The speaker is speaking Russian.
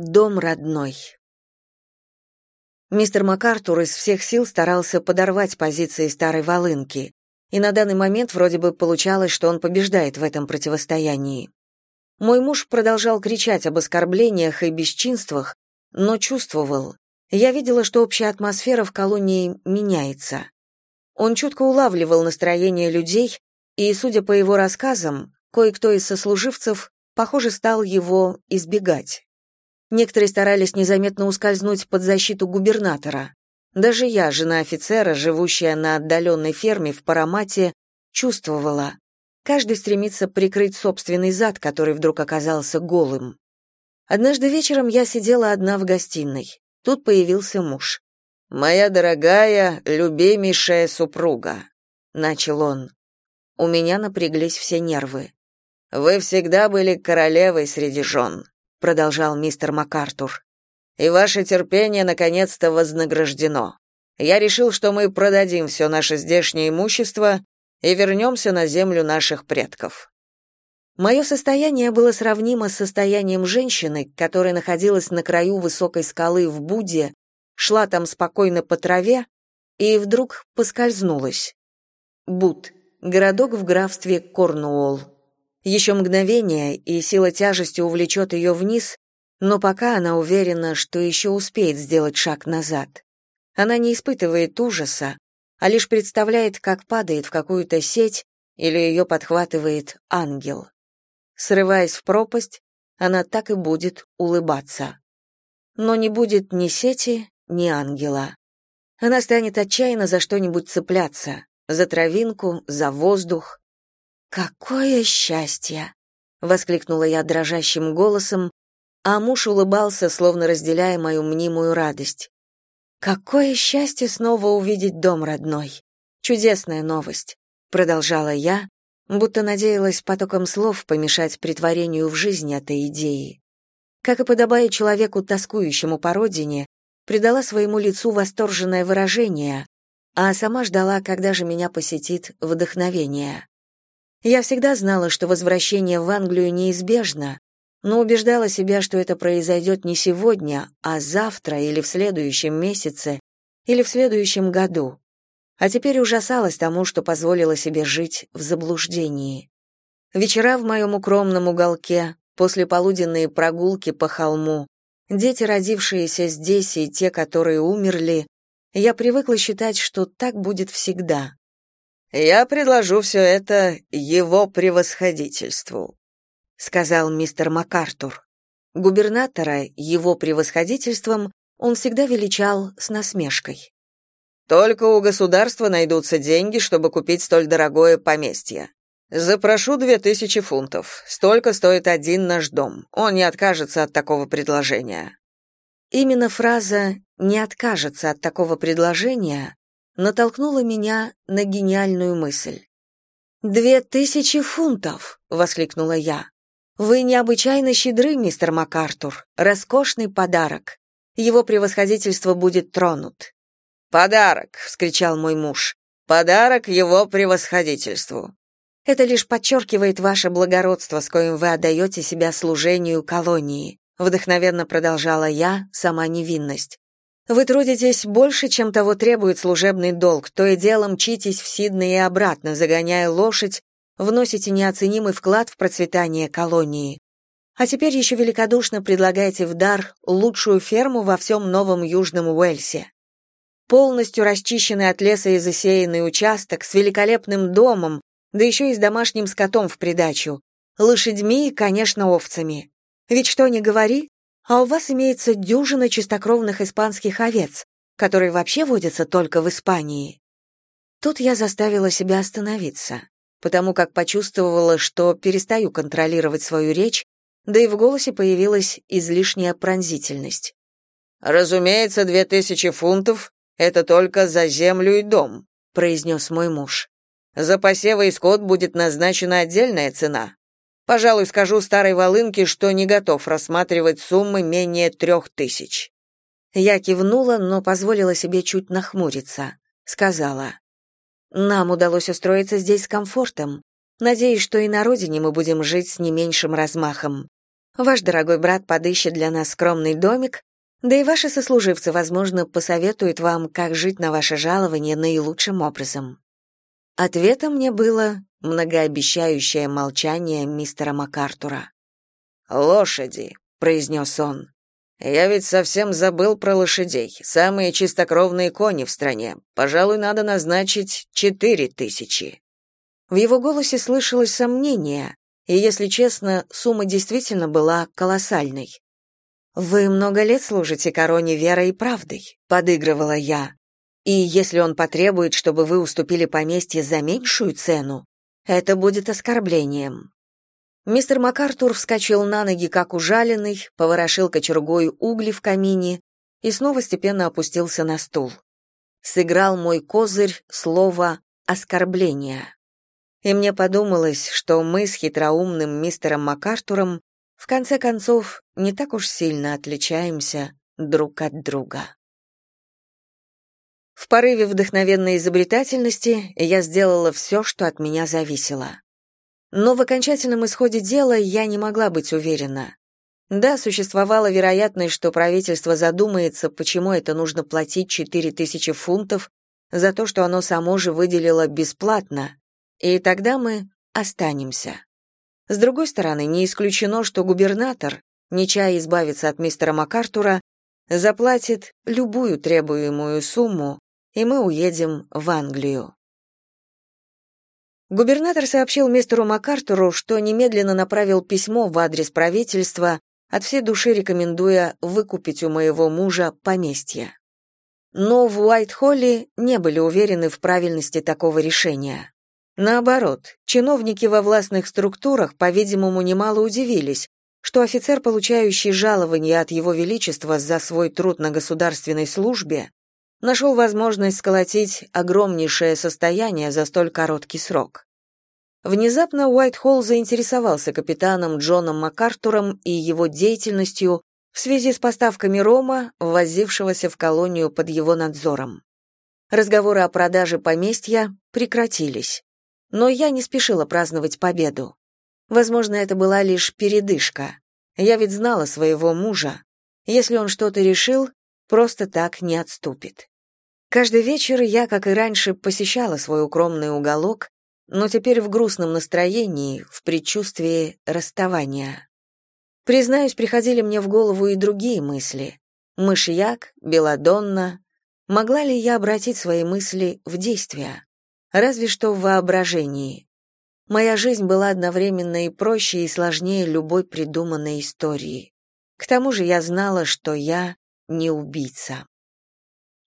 Дом родной. Мистер МакАртур из всех сил старался подорвать позиции старой волынки, и на данный момент вроде бы получалось, что он побеждает в этом противостоянии. Мой муж продолжал кричать об оскорблениях и бесчинствах, но чувствовал. Я видела, что общая атмосфера в колонии меняется. Он чутко улавливал настроение людей, и, судя по его рассказам, кое-кто из сослуживцев, похоже, стал его избегать. Некоторые старались незаметно ускользнуть под защиту губернатора. Даже я, жена офицера, живущая на отдаленной ферме в Парамате, чувствовала. Каждый стремится прикрыть собственный зад, который вдруг оказался голым. Однажды вечером я сидела одна в гостиной. Тут появился муж. «Моя дорогая, любимейшая супруга», — начал он. У меня напряглись все нервы. «Вы всегда были королевой среди жен продолжал мистер МакАртур. И ваше терпение наконец-то вознаграждено. Я решил, что мы продадим все наше здешнее имущество и вернемся на землю наших предков. Мое состояние было сравнимо с состоянием женщины, которая находилась на краю высокой скалы в Буде, шла там спокойно по траве и вдруг поскользнулась. Буд — городок в графстве Корнуолл. Еще мгновение, и сила тяжести увлечет ее вниз, но пока она уверена, что еще успеет сделать шаг назад. Она не испытывает ужаса, а лишь представляет, как падает в какую-то сеть или ее подхватывает ангел. Срываясь в пропасть, она так и будет улыбаться. Но не будет ни сети, ни ангела. Она станет отчаянно за что-нибудь цепляться, за травинку, за воздух, «Какое счастье!» — воскликнула я дрожащим голосом, а муж улыбался, словно разделяя мою мнимую радость. «Какое счастье снова увидеть дом родной! Чудесная новость!» — продолжала я, будто надеялась потоком слов помешать притворению в жизнь этой идеи. Как и подобает человеку, тоскующему по родине, придала своему лицу восторженное выражение, а сама ждала, когда же меня посетит вдохновение. Я всегда знала, что возвращение в Англию неизбежно, но убеждала себя, что это произойдет не сегодня, а завтра или в следующем месяце, или в следующем году. А теперь ужасалась тому, что позволила себе жить в заблуждении. Вечера в моем укромном уголке, после полуденные прогулки по холму, дети, родившиеся здесь, и те, которые умерли, я привыкла считать, что так будет всегда. Я предложу все это его превосходительству, сказал мистер МакАртур. Губернатора его превосходительством он всегда величал с насмешкой. Только у государства найдутся деньги, чтобы купить столь дорогое поместье. Запрошу две тысячи фунтов. Столько стоит один наш дом. Он не откажется от такого предложения. Именно фраза «не откажется от такого предложения» натолкнула меня на гениальную мысль. «Две тысячи фунтов!» — воскликнула я. «Вы необычайно щедры, мистер МакАртур. Роскошный подарок. Его превосходительство будет тронут». «Подарок!» — вскричал мой муж. «Подарок его превосходительству». «Это лишь подчеркивает ваше благородство, с коим вы отдаете себя служению колонии», — вдохновенно продолжала я, сама невинность. Вы трудитесь больше, чем того требует служебный долг, то и дело мчитесь в Сиднey и обратно, загоняя лошадь, вносите неоценимый вклад в процветание колонии. А теперь еще великодушно предлагаете в дар лучшую ферму во всем новом Южном Уэльсе. Полностью расчищенный от леса и засеянный участок с великолепным домом, да еще и с домашним скотом в придачу, лошадьми и, конечно, овцами. Ведь что ни говори, а у вас имеется дюжина чистокровных испанских овец, которые вообще водятся только в Испании. Тут я заставила себя остановиться, потому как почувствовала, что перестаю контролировать свою речь, да и в голосе появилась излишняя пронзительность. «Разумеется, две тысячи фунтов — это только за землю и дом», — произнес мой муж. «За посевы и скот будет назначена отдельная цена. Пожалуй, скажу старой волынке, что не готов рассматривать суммы менее трех тысяч». Я кивнула, но позволила себе чуть нахмуриться. Сказала, «Нам удалось устроиться здесь с комфортом. Надеюсь, что и на родине мы будем жить с не меньшим размахом. Ваш дорогой брат подыщет для нас скромный домик, да и ваши сослуживцы, возможно, посоветуют вам, как жить на ваше жалование наилучшим образом. Ответом мне было многообещающее молчание мистера МакАртура. «Лошади», — произнес он. «Я ведь совсем забыл про лошадей. Самые чистокровные кони в стране. Пожалуй, надо назначить четыре тысячи». В его голосе слышалось сомнение, и, если честно, сумма действительно была колоссальной. «Вы много лет служите короне верой и правдой», — подыгрывала я. «И если он потребует, чтобы вы уступили поместье за меньшую цену, это будет оскорблением». Мистер МакАртур вскочил на ноги, как ужаленный, поворошил кочергой угли в камине и снова степенно опустился на стул. Сыграл мой козырь слово «оскорбление». И мне подумалось, что мы с хитроумным мистером МакАртуром в конце концов, не так уж сильно отличаемся друг от друга. В порыве вдохновенной изобретательности я сделала все, что от меня зависело. Но в окончательном исходе дела я не могла быть уверена. Да, существовала вероятность, что правительство задумается, почему это нужно платить 4000 фунтов за то, что оно само же выделило бесплатно, и тогда мы останемся. С другой стороны, не исключено, что губернатор, не чая избавиться от мистера МакАртура, заплатит любую требуемую сумму, и мы уедем в Англию. Губернатор сообщил мистеру МакАртуру, что немедленно направил письмо в адрес правительства, от всей души рекомендуя выкупить у моего мужа поместье. Но в Уайт-Холле не были уверены в правильности такого решения. Наоборот, чиновники во властных структурах, по-видимому, немало удивились, что офицер, получающий жалование от Его Величества за свой труд на государственной службе, нашел возможность сколотить огромнейшее состояние за столь короткий срок. Внезапно Уайтхолл заинтересовался капитаном Джоном МакАртуром и его деятельностью в связи с поставками рома, ввозившегося в колонию под его надзором. Разговоры о продаже поместья прекратились. Но я не спешила праздновать победу. Возможно, это была лишь передышка. Я ведь знала своего мужа. Если он что-то решил, просто так не отступит. Каждый вечер я, как и раньше, посещала свой укромный уголок, но теперь в грустном настроении, в предчувствии расставания. Признаюсь, приходили мне в голову и другие мысли. Мышьяк, Беладонна. Могла ли я обратить свои мысли в действие? разве что в воображении. Моя жизнь была одновременно и проще, и сложнее любой придуманной истории. К тому же я знала, что я не убийца.